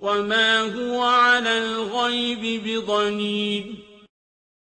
وَمَا هُوَ عَلَى الْغَيْبِ بِضَنِينٍ